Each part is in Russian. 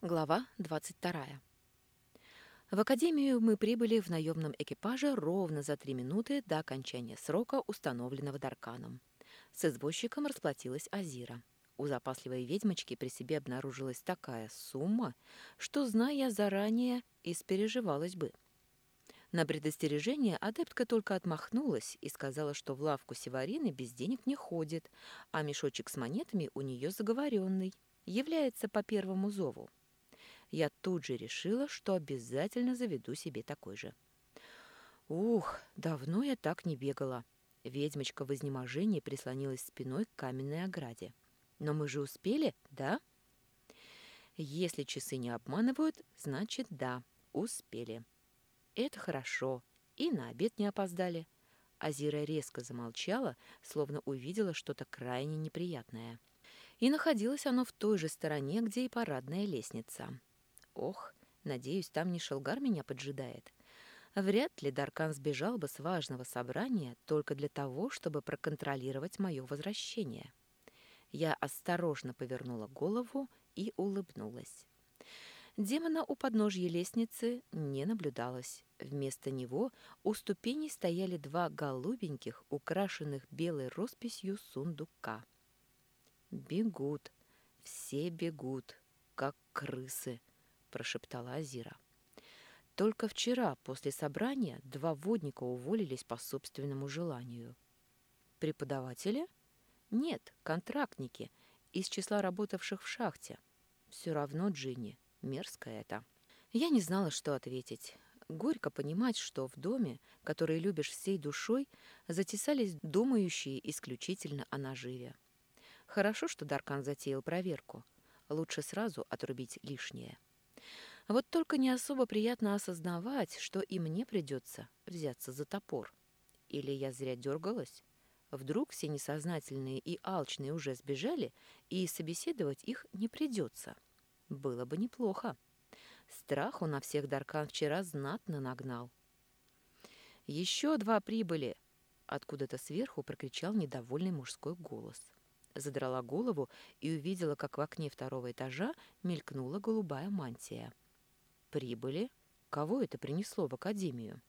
Глава 22. В академию мы прибыли в наемном экипаже ровно за три минуты до окончания срока, установленного Дарканом. С извозчиком расплатилась Азира. У запасливой ведьмочки при себе обнаружилась такая сумма, что, зная заранее, испереживалась бы. На предостережение адептка только отмахнулась и сказала, что в лавку Севарины без денег не ходит, а мешочек с монетами у нее заговоренный, является по первому зову я тут же решила, что обязательно заведу себе такой же. Ух, давно я так не бегала. Ведьмочка в изнеможении прислонилась спиной к каменной ограде. Но мы же успели, да? Если часы не обманывают, значит, да, успели. Это хорошо. И на обед не опоздали. Азира резко замолчала, словно увидела что-то крайне неприятное. И находилось оно в той же стороне, где и парадная лестница. Ох, надеюсь, там не Шелгар меня поджидает. Вряд ли Даркан сбежал бы с важного собрания только для того, чтобы проконтролировать мое возвращение. Я осторожно повернула голову и улыбнулась. Демона у подножья лестницы не наблюдалось. Вместо него у ступеней стояли два голубеньких, украшенных белой росписью сундука. Бегут, все бегут, как крысы, — прошептала Азира. Только вчера, после собрания, два водника уволились по собственному желанию. Преподаватели? Нет, контрактники, из числа работавших в шахте. Все равно, Джинни, мерзко это. Я не знала, что ответить. Горько понимать, что в доме, который любишь всей душой, затесались думающие исключительно о наживе. Хорошо, что Даркан затеял проверку. Лучше сразу отрубить лишнее. Вот только не особо приятно осознавать, что и мне придется взяться за топор. Или я зря дергалась? Вдруг все несознательные и алчные уже сбежали, и собеседовать их не придется. Было бы неплохо. Страху на всех Даркан вчера знатно нагнал. «Еще два прибыли!» Откуда-то сверху прокричал недовольный мужской голос. Задрала голову и увидела, как в окне второго этажа мелькнула голубая мантия. Прибыли? Кого это принесло в академию?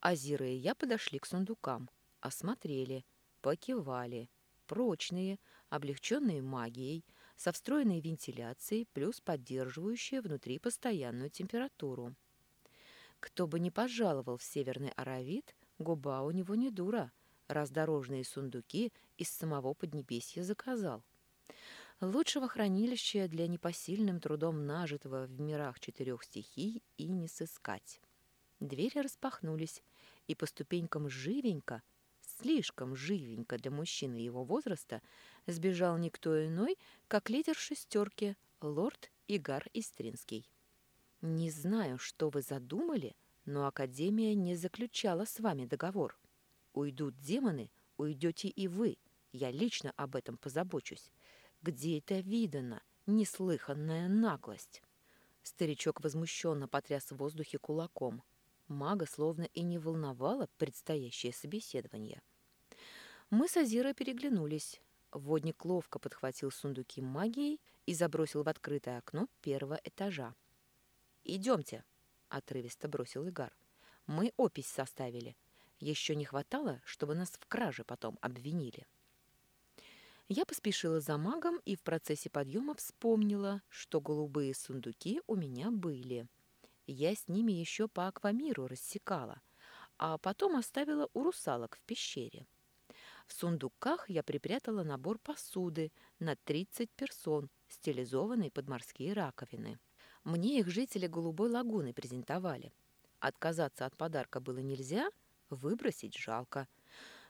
Азира и я подошли к сундукам, осмотрели, покивали. Прочные, облегченные магией, со встроенной вентиляцией, плюс поддерживающие внутри постоянную температуру. Кто бы ни пожаловал в Северный Аравит, губа у него не дура, раз дорожные сундуки из самого Поднебесья заказал. Лучшего хранилища для непосильным трудом нажитого в мирах четырех стихий и не сыскать. Двери распахнулись, и по ступенькам живенько, слишком живенько для мужчины его возраста, сбежал никто иной, как лидер шестерки, лорд Игар Истринский. «Не знаю, что вы задумали, но Академия не заключала с вами договор. Уйдут демоны, уйдете и вы. Я лично об этом позабочусь. Где это видано? Неслыханная наглость. Старичок возмущенно потряс в воздухе кулаком. Мага словно и не волновало предстоящее собеседование. Мы с Азирой переглянулись. Водник ловко подхватил сундуки магией и забросил в открытое окно первого этажа. «Идемте», — отрывисто бросил Игар. «Мы опись составили. Еще не хватало, чтобы нас в краже потом обвинили». Я поспешила за магом и в процессе подъема вспомнила, что голубые сундуки у меня были. Я с ними еще по аквамиру рассекала, а потом оставила у русалок в пещере. В сундуках я припрятала набор посуды на 30 персон, стилизованный под морские раковины. Мне их жители Голубой лагуны презентовали. Отказаться от подарка было нельзя, выбросить жалко.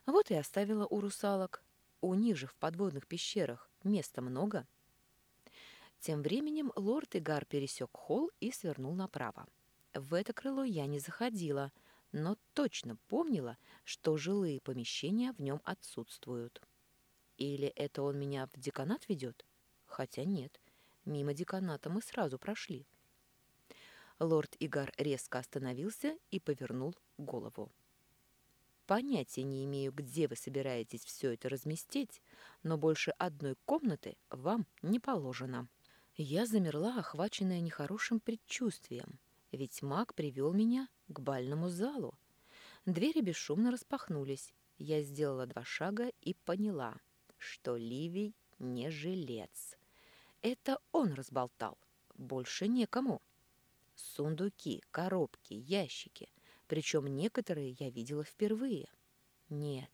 Вот и оставила у русалок. У них же в подводных пещерах места много. Тем временем лорд Игар пересек холл и свернул направо. В это крыло я не заходила, но точно помнила, что жилые помещения в нем отсутствуют. Или это он меня в деканат ведет? Хотя нет, мимо деканата мы сразу прошли. Лорд Игар резко остановился и повернул голову. Понятия не имею, где вы собираетесь все это разместить, но больше одной комнаты вам не положено. Я замерла, охваченная нехорошим предчувствием, ведь маг привел меня к бальному залу. Двери бесшумно распахнулись. Я сделала два шага и поняла, что Ливий не жилец. Это он разболтал, больше некому. Сундуки, коробки, ящики, причем некоторые я видела впервые. Нет,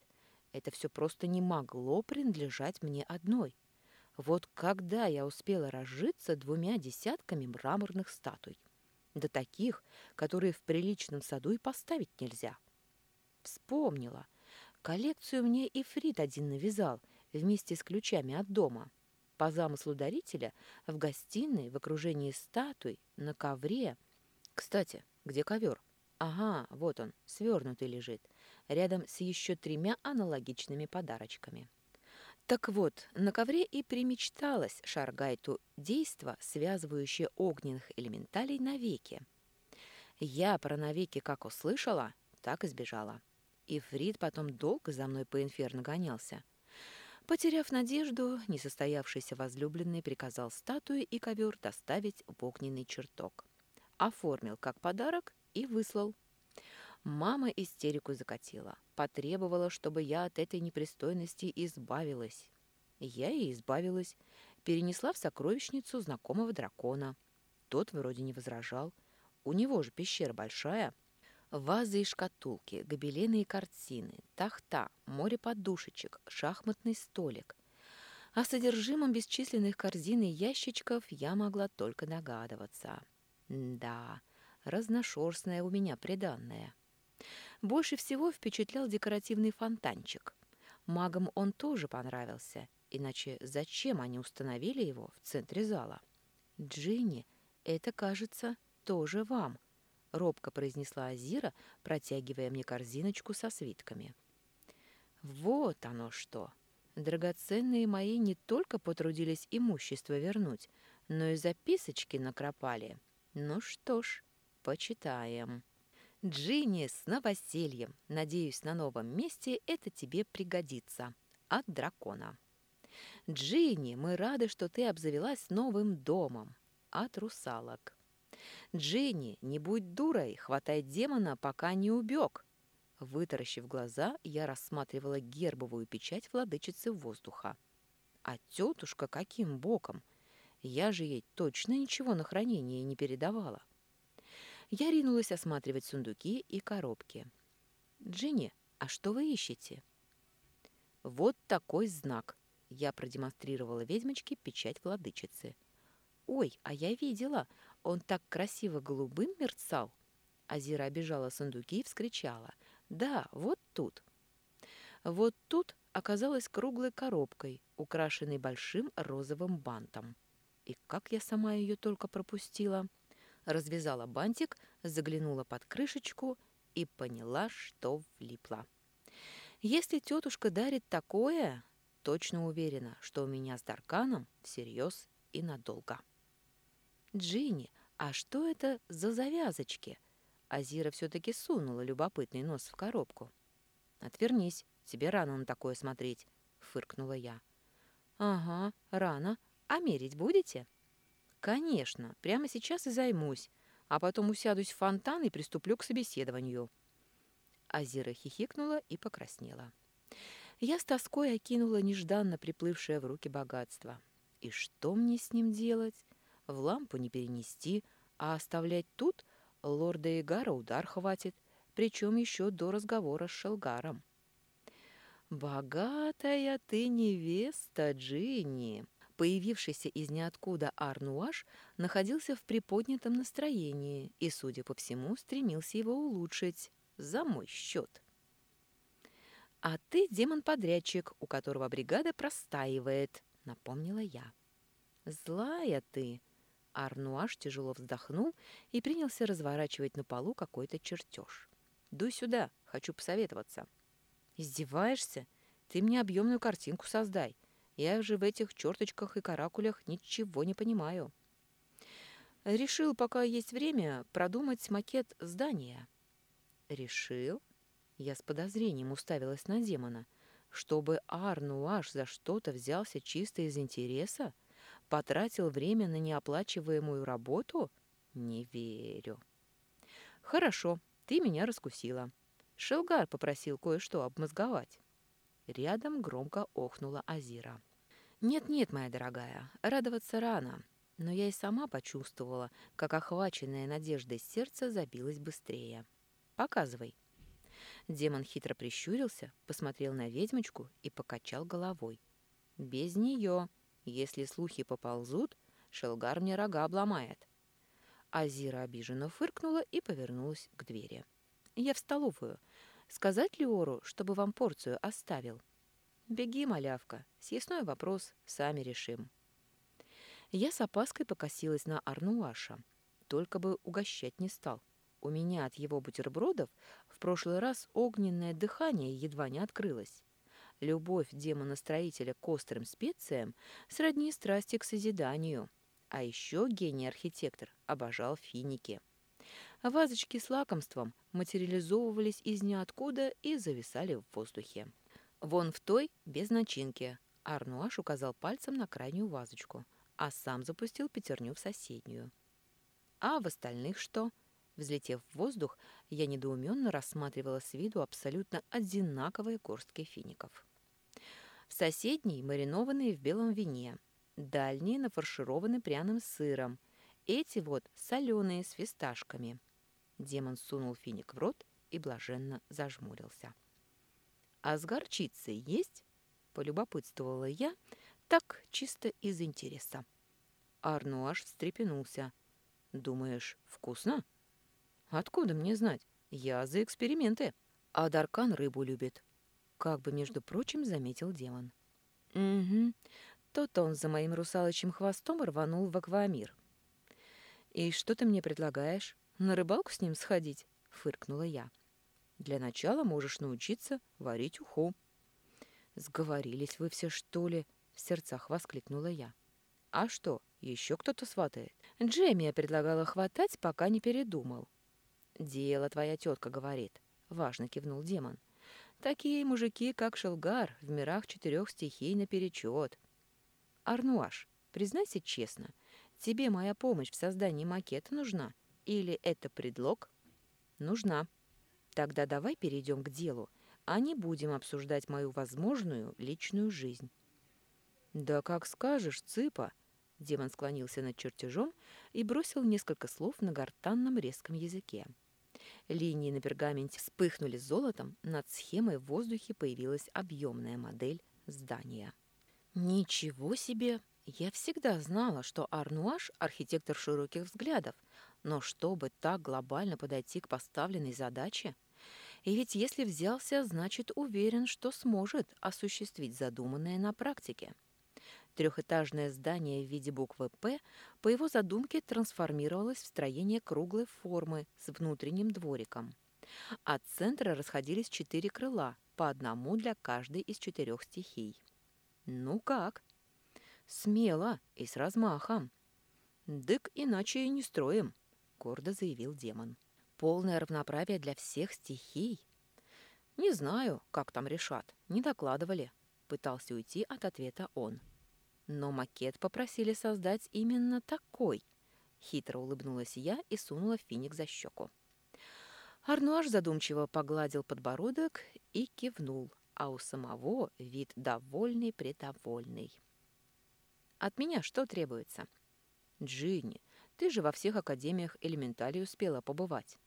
это все просто не могло принадлежать мне одной. Вот когда я успела разжиться двумя десятками мраморных статуй? До таких, которые в приличном саду и поставить нельзя. Вспомнила. Коллекцию мне и Фрид один навязал вместе с ключами от дома. По замыслу дарителя в гостиной в окружении статуй на ковре. Кстати, где ковер? Ага, вот он, свернутый лежит, рядом с еще тремя аналогичными подарочками. Так вот, на ковре и примечталось Шаргайту действо, связывающее огненных элементалей навеки. Я про навеки как услышала, так и сбежала. И Фрид потом долго за мной по инферно гонялся. Потеряв надежду, несостоявшийся возлюбленный приказал статуи и ковер доставить в огненный чертог. Оформил как подарок и выслал. Мама истерику закатила, потребовала, чтобы я от этой непристойности избавилась. Я и избавилась, перенесла в сокровищницу знакомого дракона. Тот вроде не возражал. У него же пещера большая. Вазы и шкатулки, гобелены и картины, тахта, море подушечек, шахматный столик. О содержимом бесчисленных корзин и ящичков я могла только догадываться. Да, разношерстная у меня приданная. Больше всего впечатлял декоративный фонтанчик. Магам он тоже понравился, иначе зачем они установили его в центре зала? «Джинни, это, кажется, тоже вам», — робко произнесла Азира, протягивая мне корзиночку со свитками. «Вот оно что! Драгоценные мои не только потрудились имущество вернуть, но и записочки накропали. Ну что ж, почитаем». Джинни с новосельем. Надеюсь, на новом месте это тебе пригодится. От дракона. Джинни, мы рады, что ты обзавелась новым домом. От русалок. Джинни, не будь дурой, хватай демона, пока не убег. Вытаращив глаза, я рассматривала гербовую печать владычицы воздуха. А тетушка каким боком? Я же ей точно ничего на хранение не передавала. Я ринулась осматривать сундуки и коробки. «Джинни, а что вы ищете?» «Вот такой знак!» Я продемонстрировала ведьмочке печать владычицы. «Ой, а я видела! Он так красиво голубым мерцал!» Азира обижала сундуки и вскричала. «Да, вот тут!» Вот тут оказалась круглой коробкой, украшенной большим розовым бантом. И как я сама ее только пропустила!» Развязала бантик, заглянула под крышечку и поняла, что влипла. Если тетушка дарит такое, точно уверена, что у меня с Дарканом всерьез и надолго. «Джинни, а что это за завязочки?» Азира все-таки сунула любопытный нос в коробку. «Отвернись, тебе рано на такое смотреть», — фыркнула я. «Ага, рано. А мерить будете?» «Конечно, прямо сейчас и займусь, а потом усядусь в фонтан и приступлю к собеседованию». Азира хихикнула и покраснела. Я с тоской окинула нежданно приплывшее в руки богатство. И что мне с ним делать? В лампу не перенести, а оставлять тут лорда Игара удар хватит, причем еще до разговора с Шелгаром. «Богатая ты невеста, Джинни!» Появившийся из ниоткуда Арнуаш находился в приподнятом настроении и, судя по всему, стремился его улучшить за мой счет. «А ты демон-подрядчик, у которого бригада простаивает», — напомнила я. «Злая ты!» Арнуаш тяжело вздохнул и принялся разворачивать на полу какой-то чертеж. «Дуй сюда, хочу посоветоваться». «Издеваешься? Ты мне объемную картинку создай. Я же в этих черточках и каракулях ничего не понимаю. Решил, пока есть время, продумать макет здания. Решил? Я с подозрением уставилась на демона. Чтобы Арнуаш за что-то взялся чисто из интереса? Потратил время на неоплачиваемую работу? Не верю. Хорошо, ты меня раскусила. Шелгар попросил кое-что обмозговать. Рядом громко охнула Азира. «Нет-нет, моя дорогая, радоваться рано. Но я и сама почувствовала, как охваченное надеждой сердце забилось быстрее. Показывай». Демон хитро прищурился, посмотрел на ведьмочку и покачал головой. «Без нее. Если слухи поползут, Шелгар мне рога обломает». Азира обиженно фыркнула и повернулась к двери. «Я в столовую. Сказать Леору, чтобы вам порцию оставил?» «Беги, малявка. Съестной вопрос сами решим». Я с опаской покосилась на Арнуаша. Только бы угощать не стал. У меня от его бутербродов в прошлый раз огненное дыхание едва не открылось. Любовь демона-строителя к острым специям сродни страсти к созиданию. А еще гений-архитектор обожал финики. Вазочки с лакомством материализовывались из ниоткуда и зависали в воздухе. Вон в той, без начинки. Арнуаш указал пальцем на крайнюю вазочку, а сам запустил пятерню в соседнюю. А в остальных что? Взлетев в воздух, я недоуменно рассматривала с виду абсолютно одинаковые горстки фиников. В соседней маринованные в белом вине, дальние нафаршированы пряным сыром, эти вот соленые с фисташками. Демон сунул финик в рот и блаженно зажмурился. «А с горчицей есть?» — полюбопытствовала я, так чисто из интереса. Арну аж встрепенулся. «Думаешь, вкусно?» Откуда мне знать? Я за эксперименты. А Даркан рыбу любит. Как бы, между прочим, заметил демон. Угу. То-то он за моим русалочьим хвостом рванул в аквамир. «И что ты мне предлагаешь? На рыбалку с ним сходить?» — фыркнула я. «Для начала можешь научиться варить уху». «Сговорились вы все, что ли?» — в сердцах воскликнула я. «А что, еще кто-то сватает?» Джемия предлагала хватать, пока не передумал. «Дело твоя тетка говорит», — важно кивнул демон. «Такие мужики, как Шелгар, в мирах четырех стихий наперечет». «Арнуаш, признайся честно, тебе моя помощь в создании макета нужна? Или это предлог?» «Нужна. Тогда давай перейдем к делу, а не будем обсуждать мою возможную личную жизнь». «Да как скажешь, цыпа!» Демон склонился над чертежом и бросил несколько слов на гортанном резком языке. Линии на пергаменте вспыхнули золотом, над схемой в воздухе появилась объемная модель здания. Ничего себе! Я всегда знала, что Арнуаш – архитектор широких взглядов, но чтобы так глобально подойти к поставленной задаче? И ведь если взялся, значит уверен, что сможет осуществить задуманное на практике. Трехэтажное здание в виде буквы «П» по его задумке трансформировалось в строение круглой формы с внутренним двориком. От центра расходились четыре крыла, по одному для каждой из четырех стихий. Ну как? Смело и с размахом. «Дык иначе и не строим», — гордо заявил демон. «Полное равноправие для всех стихий?» «Не знаю, как там решат, не докладывали», — пытался уйти от ответа он. Но макет попросили создать именно такой. Хитро улыбнулась я и сунула финик за щеку. Арнуаш задумчиво погладил подбородок и кивнул, а у самого вид довольный-предовольный. «От меня что требуется?» «Джинни, ты же во всех академиях элементалей успела побывать».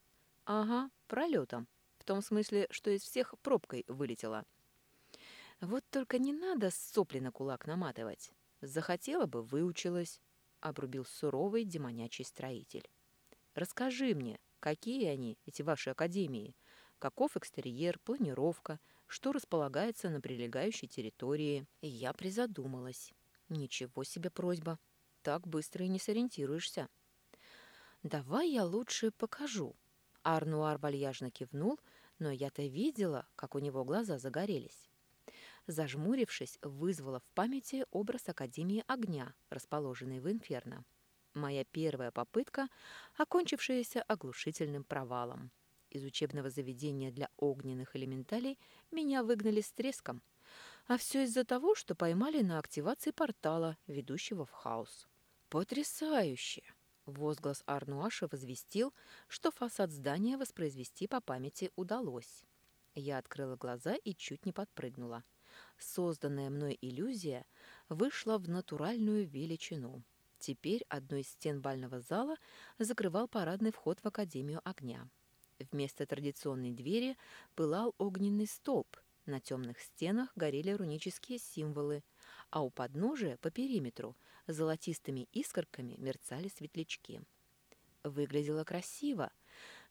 «Ага, пролетом. В том смысле, что из всех пробкой вылетела». «Вот только не надо сопли на кулак наматывать. Захотела бы, выучилась, — обрубил суровый демонячий строитель. Расскажи мне, какие они, эти ваши академии? Каков экстерьер, планировка, что располагается на прилегающей территории? Я призадумалась. Ничего себе просьба. Так быстро и не сориентируешься. Давай я лучше покажу. Арнуар вальяжно кивнул, но я-то видела, как у него глаза загорелись зажмурившись, вызвала в памяти образ Академии огня, расположенной в Инферно. Моя первая попытка, окончившаяся оглушительным провалом. Из учебного заведения для огненных элементалей меня выгнали с треском. А все из-за того, что поймали на активации портала, ведущего в хаос. Потрясающе! Возглас Арнуаша возвестил, что фасад здания воспроизвести по памяти удалось. Я открыла глаза и чуть не подпрыгнула. Созданная мной иллюзия вышла в натуральную величину. Теперь одной из стен бального зала закрывал парадный вход в Академию огня. Вместо традиционной двери пылал огненный столб, на темных стенах горели рунические символы, а у подножия по периметру золотистыми искорками мерцали светлячки. Выглядело красиво,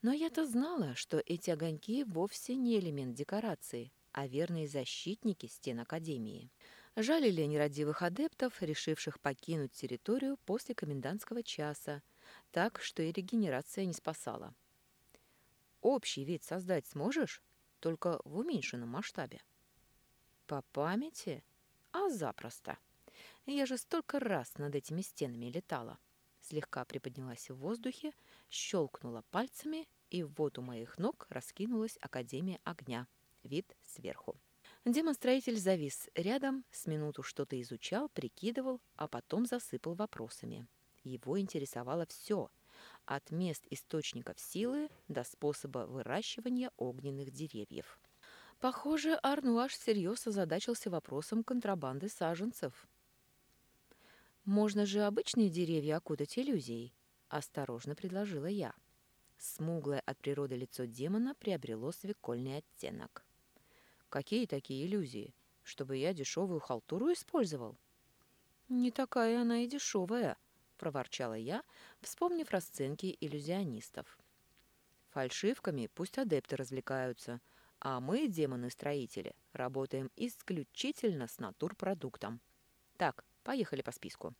но я-то знала, что эти огоньки вовсе не элемент декорации, а верные защитники стен Академии. Жалили нерадивых адептов, решивших покинуть территорию после комендантского часа, так что и регенерация не спасала. «Общий вид создать сможешь?» Только в уменьшенном масштабе. По памяти? А запросто. Я же столько раз над этими стенами летала. Слегка приподнялась в воздухе, щелкнула пальцами, и вот у моих ног раскинулась Академия огня. Вид сверху. Демонстроитель завис рядом, с минуту что-то изучал, прикидывал, а потом засыпал вопросами. Его интересовало все — от мест источников силы до способа выращивания огненных деревьев. Похоже, Арнуаш всерьез озадачился вопросом контрабанды саженцев. «Можно же обычные деревья окутать иллюзией», — осторожно предложила я. Смуглое от природы лицо демона приобрело свекольный оттенок. «Какие такие иллюзии? Чтобы я дешевую халтуру использовал?» «Не такая она и дешевая», — проворчала я, вспомнив расценки иллюзионистов. «Фальшивками пусть адепты развлекаются, а мы, демоны-строители, работаем исключительно с натурпродуктом. Так, поехали по списку.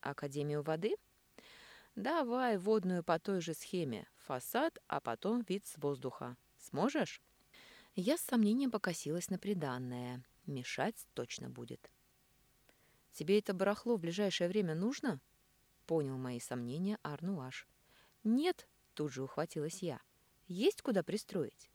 Академию воды?» «Давай водную по той же схеме. Фасад, а потом вид с воздуха. Сможешь?» Я с сомнением покосилась на приданное. Мешать точно будет. «Тебе это барахло в ближайшее время нужно?» Понял мои сомнения Арнуаш. «Нет», — тут же ухватилась я, — «есть куда пристроить».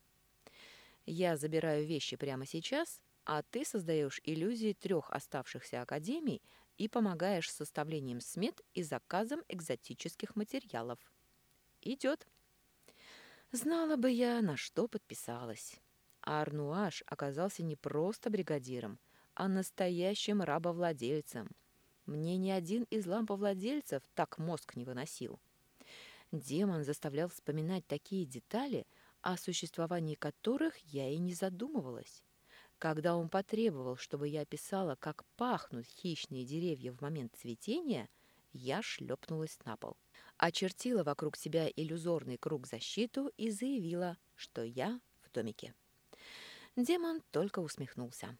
«Я забираю вещи прямо сейчас, а ты создаешь иллюзии трех оставшихся академий и помогаешь с составлением смет и заказом экзотических материалов». «Идет». Знала бы я, на что подписалась. Арнуаш оказался не просто бригадиром, а настоящим рабовладельцем — мне ни один из ламповладельцев так мозг не выносил. Демон заставлял вспоминать такие детали, о существовании которых я и не задумывалась. Когда он потребовал, чтобы я описала, как пахнут хищные деревья в момент цветения, я шлепнулась на пол. Очертила вокруг себя иллюзорный круг защиту и заявила, что я в домике. Демон только усмехнулся.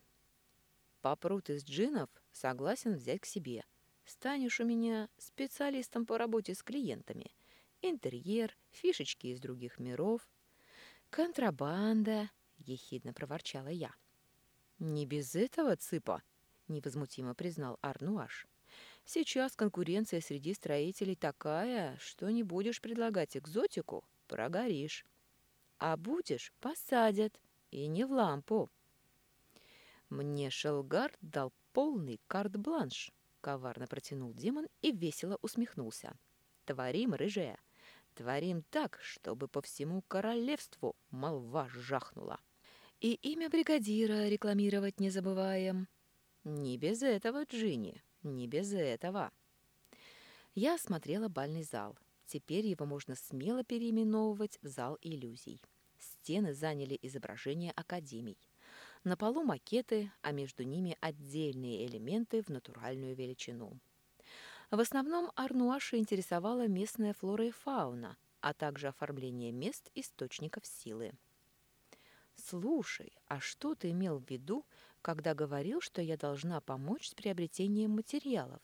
Попрут из джинов, согласен взять к себе. Станешь у меня специалистом по работе с клиентами. Интерьер, фишечки из других миров. Контрабанда, ехидно проворчала я. Не без этого, цыпа, невозмутимо признал Арнуаш. Сейчас конкуренция среди строителей такая, что не будешь предлагать экзотику, прогоришь. А будешь — посадят, и не в лампу. Мне Шелгард дал полный карт-бланш, коварно протянул демон и весело усмехнулся. Творим, рыжая, творим так, чтобы по всему королевству молва жахнула. И имя бригадира рекламировать не забываем. Не без этого, Джинни, не без этого. Я осмотрела бальный зал. Теперь его можно смело переименовывать в зал иллюзий. Стены заняли изображения академий. На полу макеты, а между ними отдельные элементы в натуральную величину. В основном Арнуаша интересовала местная флора и фауна, а также оформление мест источников силы. «Слушай, а что ты имел в виду, когда говорил, что я должна помочь с приобретением материалов?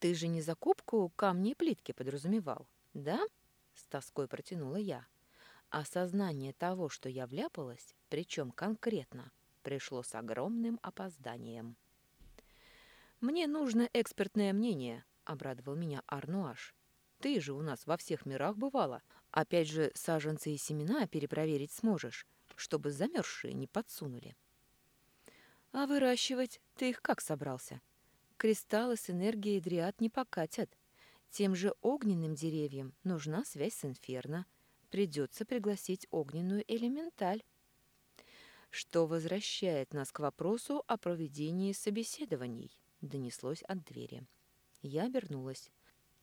Ты же не закупку камней и плитки подразумевал, да?» С тоской протянула я. Осознание того, что я вляпалась, причем конкретно, пришло с огромным опозданием. «Мне нужно экспертное мнение», — обрадовал меня Арнуаш. «Ты же у нас во всех мирах бывала. Опять же, саженцы и семена перепроверить сможешь, чтобы замерзшие не подсунули». А выращивать ты их как собрался? Кристаллы с энергией дриад не покатят. Тем же огненным деревьям нужна связь с инферно. Придется пригласить огненную элементаль. Что возвращает нас к вопросу о проведении собеседований, донеслось от двери. Я обернулась.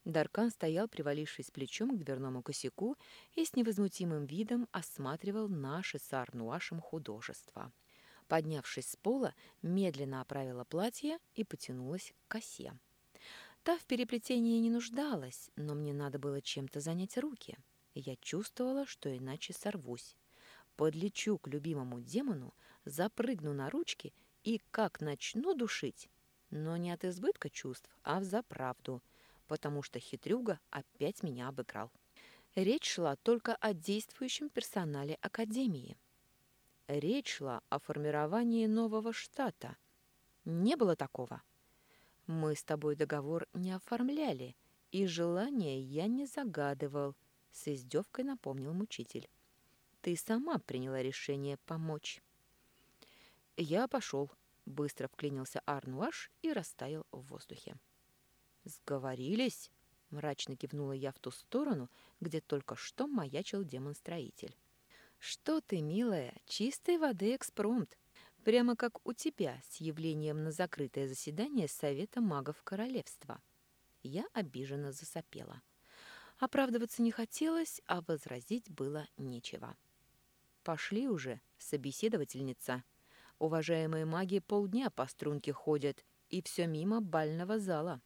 Даркан стоял, привалившись плечом к дверному косяку и с невозмутимым видом осматривал наше с Арнуашем художество. Поднявшись с пола, медленно оправила платье и потянулась к косе. Та в переплетении не нуждалась, но мне надо было чем-то занять руки. Я чувствовала, что иначе сорвусь. Подлечу к любимому демону, запрыгну на ручки и как начну душить. Но не от избытка чувств, а в заправду, потому что хитрюга опять меня обыграл. Речь шла только о действующем персонале Академии. Речь шла о формировании нового штата. Не было такого. Мы с тобой договор не оформляли, и желания я не загадывал, с издевкой напомнил мучитель. Ты сама приняла решение помочь. Я пошел, быстро вклинился Арнуаш и растаял в воздухе. Сговорились? мрачно кивнула я в ту сторону, где только что маячил демон-строитель. «Что ты, милая, чистой воды экспромт. Прямо как у тебя с явлением на закрытое заседание Совета магов Королевства. Я обиженно засопела. Оправдываться не хотелось, а возразить было нечего. «Пошли уже, собеседовательница. Уважаемые маги полдня по струнке ходят, и все мимо бального зала».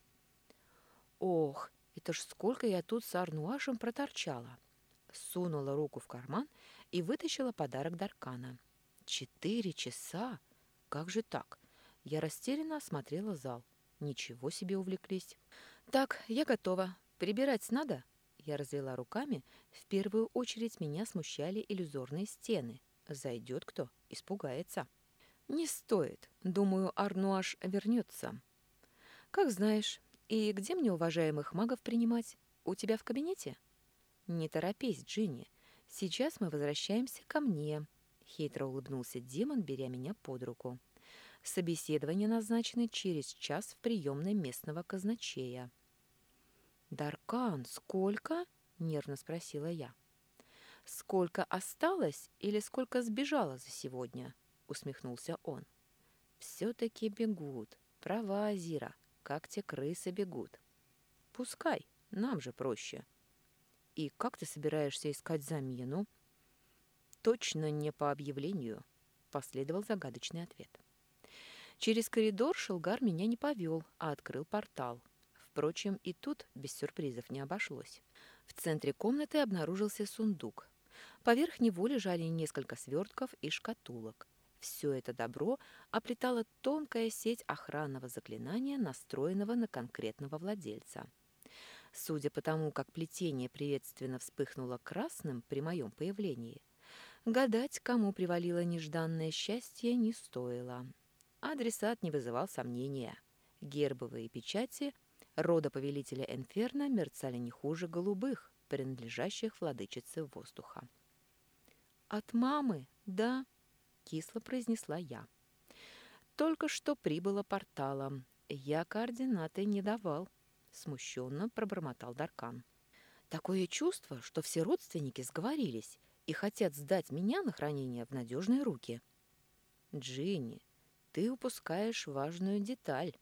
«Ох, это ж сколько я тут с Арнуашем проторчала!» Сунула руку в карман и вытащила подарок Даркана. Четыре часа? Как же так? Я растерянно осмотрела зал. Ничего себе увлеклись. Так, я готова. Прибирать надо? Я развела руками. В первую очередь меня смущали иллюзорные стены. Зайдет кто, испугается. Не стоит. Думаю, Арнуаш вернется. Как знаешь. И где мне уважаемых магов принимать? У тебя в кабинете? Не торопись, Джинни. Сейчас мы возвращаемся ко мне. Хитро улыбнулся демон, беря меня под руку. Собеседование назначено через час в приемной местного казначея. «Даркан, сколько?» — нервно спросила я. «Сколько осталось или сколько сбежало за сегодня?» — усмехнулся он. «Все-таки бегут. Права, Азира, как те крысы бегут. Пускай, нам же проще». «И как ты собираешься искать замену?» точно не по объявлению», — последовал загадочный ответ. Через коридор Шелгар меня не повел, а открыл портал. Впрочем, и тут без сюрпризов не обошлось. В центре комнаты обнаружился сундук. Поверх него лежали несколько свертков и шкатулок. Все это добро оплетала тонкая сеть охранного заклинания, настроенного на конкретного владельца. Судя по тому, как плетение приветственно вспыхнуло красным при моем появлении, Гадать, кому привалило нежданное счастье, не стоило. Адресат не вызывал сомнения. Гербовые печати рода повелителя Энферна мерцали не хуже голубых, принадлежащих владычице воздуха. «От мамы, да», — кисло произнесла я. «Только что прибыло порталом. Я координаты не давал», — смущенно пробормотал Даркан. «Такое чувство, что все родственники сговорились и хотят сдать меня на хранение в надежные руки. Джинни, ты упускаешь важную деталь.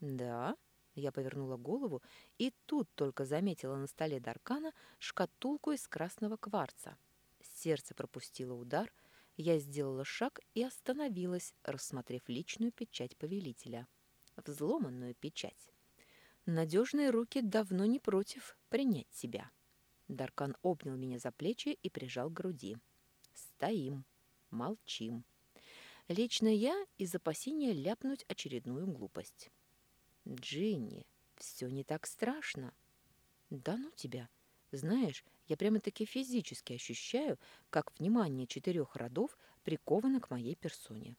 Да? Я повернула голову и тут только заметила на столе Даркана шкатулку из красного кварца. Сердце пропустило удар, я сделала шаг и остановилась, рассмотрев личную печать повелителя. Взломанную печать. Надежные руки давно не против принять себя. Даркан обнял меня за плечи и прижал к груди. Стоим, молчим. Лично я из опасения ляпнуть очередную глупость. Джинни, все не так страшно. Да ну тебя. Знаешь, я прямо-таки физически ощущаю, как внимание четырех родов приковано к моей персоне.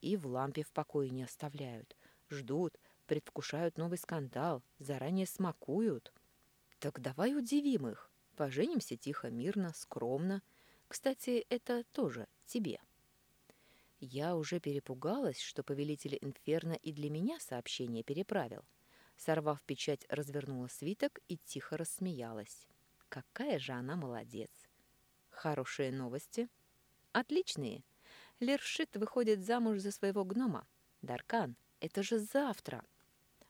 И в лампе в покое не оставляют. Ждут, предвкушают новый скандал, заранее смакуют. Так давай удивим их. Поженимся тихо, мирно, скромно. Кстати, это тоже тебе. Я уже перепугалась, что повелитель Инферно и для меня сообщение переправил. Сорвав печать, развернула свиток и тихо рассмеялась. Какая же она молодец! Хорошие новости? Отличные! Лершит выходит замуж за своего гнома. Даркан, это же завтра!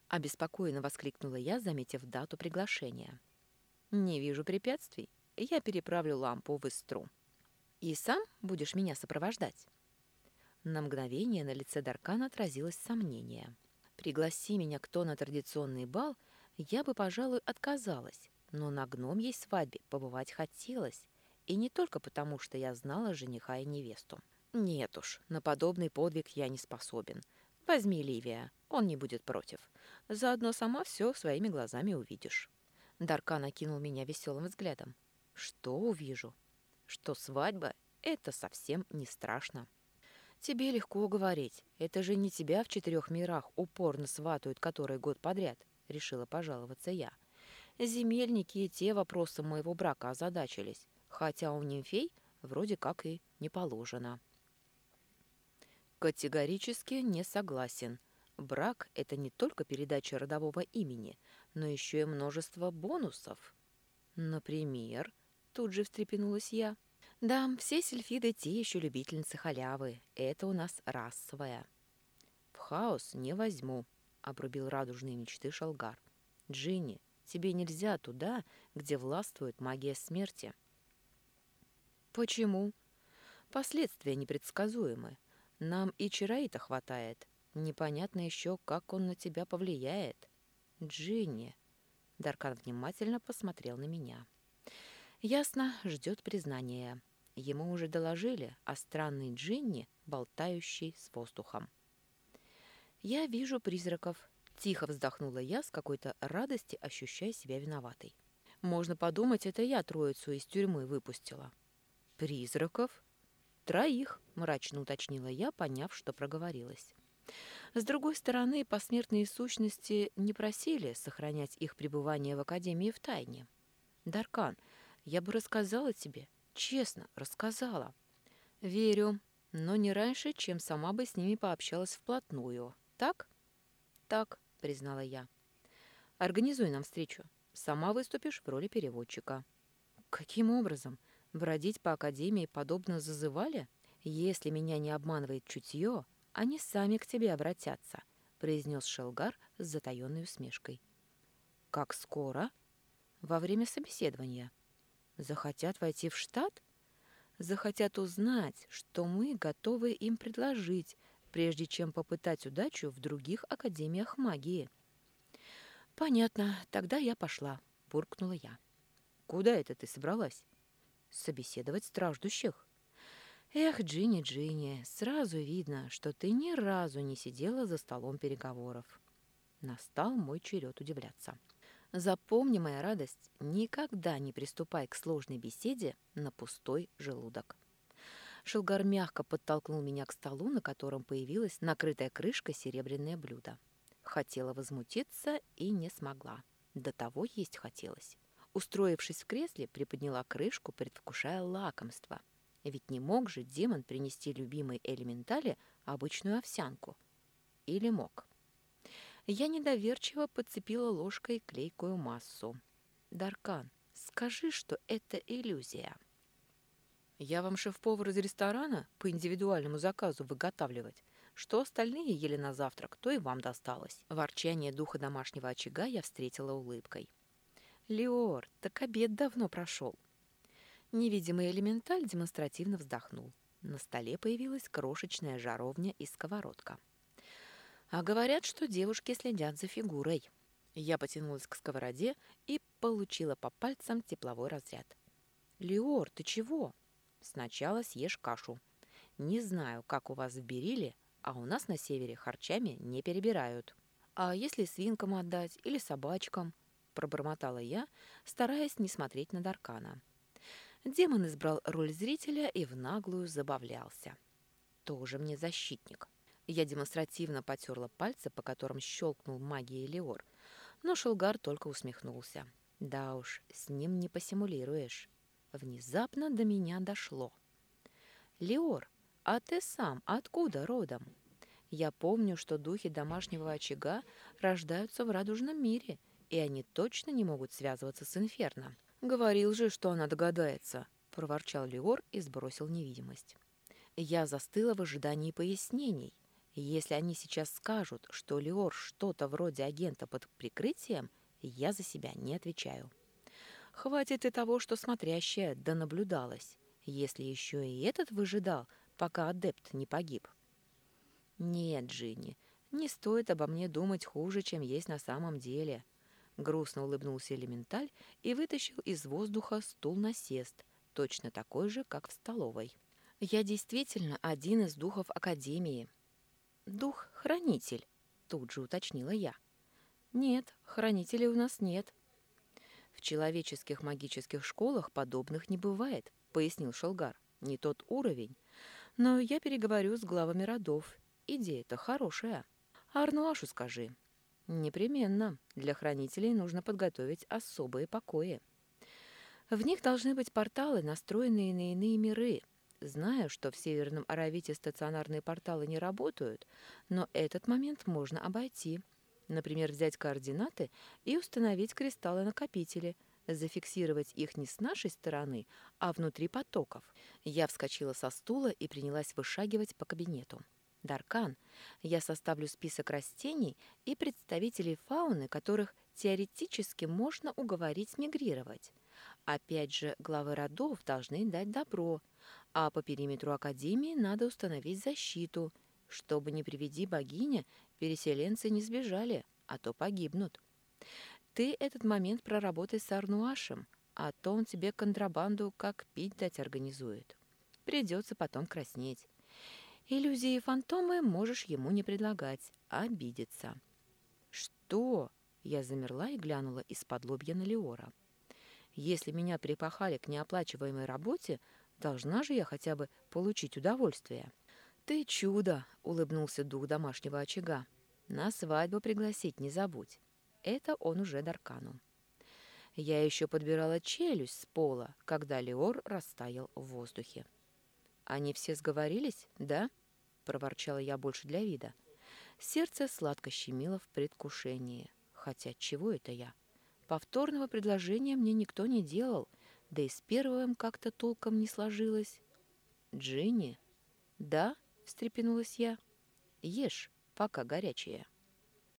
Обеспокоенно воскликнула я, заметив дату приглашения. Не вижу препятствий. Я переправлю лампу в Истру. И сам будешь меня сопровождать? На мгновение на лице Даркана отразилось сомнение. Пригласи меня кто на традиционный бал, я бы, пожалуй, отказалась, но на гномьей свадьбе побывать хотелось, и не только потому, что я знала жениха и невесту. Нет уж, на подобный подвиг я не способен. Возьми Ливия, он не будет против. Заодно сама все своими глазами увидишь. Даркан окинул меня веселым взглядом. Что увижу? Что свадьба — это совсем не страшно. Тебе легко говорить. Это же не тебя в четырех мирах упорно сватают который год подряд, решила пожаловаться я. Земельники и те вопросы моего брака озадачились, хотя у нимфей вроде как и не положено. Категорически не согласен. Брак – это не только передача родового имени, но еще и множество бонусов. Например, тут же встрепенулась я – да, все сельфиды те еще любительницы халявы. Это у нас расовая. В хаос не возьму, обрубил радужные мечты Шалгар. Джинни, тебе нельзя туда, где властвует магия смерти. Почему? Последствия непредсказуемы. Нам и Чараита хватает. Непонятно еще, как он на тебя повлияет. Джинни. Даркан внимательно посмотрел на меня. Ясно, ждет признания. Ему уже доложили о странной Джинни, болтающей с воздухом. «Я вижу призраков», — тихо вздохнула я с какой-то радости, ощущая себя виноватой. «Можно подумать, это я троицу из тюрьмы выпустила». «Призраков?» «Троих», — мрачно уточнила я, поняв, что проговорилась. С другой стороны, посмертные сущности не просили сохранять их пребывание в Академии в тайне. «Даркан, я бы рассказала тебе, Честно, рассказала. Верю, но не раньше, чем сама бы с ними пообщалась вплотную. Так? Так, признала я. Организуй нам встречу. Сама выступишь в роли переводчика. Каким образом? Бродить по академии подобно зазывали? Если меня не обманывает чутье, они сами к тебе обратятся, произнес Шелгар с затаенной усмешкой. Как скоро? Во время собеседования. Захотят войти в штат? Захотят узнать, что мы готовы им предложить, прежде чем попытать удачу в других академиях магии. «Понятно, тогда я пошла», — буркнула я. «Куда это ты собралась?» «Собеседовать страждущих». «Эх, Джинни, Джинни, сразу видно, что ты ни разу не сидела за столом переговоров». Настал мой черед удивляться. Запомни, моя радость, никогда не приступай к сложной беседе на пустой желудок. Шелгар мягко подтолкнул меня к столу, на котором появилась накрытая крышкой серебряное блюдо. Хотела возмутиться и не смогла. До того есть хотелось. Устроившись в кресле, приподняла крышку, предвкушая лакомство. Ведь не мог же демон принести любимой элементали обычную овсянку. Или мог? Я недоверчиво подцепила ложкой клейкую массу. «Даркан, скажи, что это иллюзия». «Я вам шеф-повар из ресторана по индивидуальному заказу выготавливать. Что остальные ели на завтрак, то и вам досталось». Ворчание духа домашнего очага я встретила улыбкой. «Леор, так обед давно прошел». Невидимый элементаль демонстративно вздохнул. На столе появилась крошечная жаровня и сковородка. А говорят, что девушки следят за фигурой. Я потянулась к сковороде и получила по пальцам тепловой разряд. «Леор, ты чего?» «Сначала съешь кашу. Не знаю, как у вас в Бериле, а у нас на севере харчами не перебирают. А если свинкам отдать или собачкам?» Пробормотала я, стараясь не смотреть на Даркана. Демон избрал роль зрителя и в наглую забавлялся. Тоже мне защитник. Я демонстративно потерла пальцы, по которым щелкнул магией Леор, но Шелгар только усмехнулся. Да уж, с ним не посимулируешь. Внезапно до меня дошло. «Леор, а ты сам откуда родом? Я помню, что духи домашнего очага рождаются в радужном мире, и они точно не могут связываться с инферно. Говорил же, что она догадается, проворчал Леор и сбросил невидимость. Я застыла в ожидании пояснений. Если они сейчас скажут, что Леор что-то вроде агента под прикрытием, я за себя не отвечаю. Хватит и того, что смотрящая да наблюдалась, если еще и этот выжидал, пока адепт не погиб. Нет, Джинни, не стоит обо мне думать хуже, чем есть на самом деле. Грустно улыбнулся элементаль и вытащил из воздуха стул-насест, точно такой же, как в столовой. Я действительно один из духов Академии. Дух-хранитель, тут же уточнила я. Нет, хранителей у нас нет. В человеческих магических школах подобных не бывает, пояснил Шелгар. Не тот уровень. Но я переговорю с главами родов. Идея-то хорошая. Арнуашу скажи. Непременно. Для хранителей нужно подготовить особые покои. В них должны быть порталы, настроенные на иные миры. Знаю, что в Северном Аравите стационарные порталы не работают, но этот момент можно обойти. Например, взять координаты и установить кристаллы-накопители, зафиксировать их не с нашей стороны, а внутри потоков. Я вскочила со стула и принялась вышагивать по кабинету. Даркан, я составлю список растений и представителей фауны, которых теоретически можно уговорить мигрировать. Опять же, главы родов должны дать добро, а по периметру Академии надо установить защиту, чтобы, не приведи богиня, переселенцы не сбежали, а то погибнут. Ты этот момент проработай с Арнуашем, а то он тебе контрабанду как пить дать организует. Придется потом краснеть. Иллюзии фантомы можешь ему не предлагать, а обидеться. «Что?» — я замерла и глянула из-под лобья на Леора. «Если меня припахали к неоплачиваемой работе, должна же я хотя бы получить удовольствие». «Ты чудо!» — улыбнулся дух домашнего очага. «На свадьбу пригласить не забудь». Это он уже Даркану. Я еще подбирала челюсть с пола, когда Леор растаял в воздухе. «Они все сговорились, да?» — проворчала я больше для вида. Сердце сладко щемило в предвкушении. Хотя чего это я? Повторного предложения мне никто не делал, да и с первым как-то толком не сложилось. «Джинни?» «Да?» — встрепенулась я. «Ешь, пока горячее».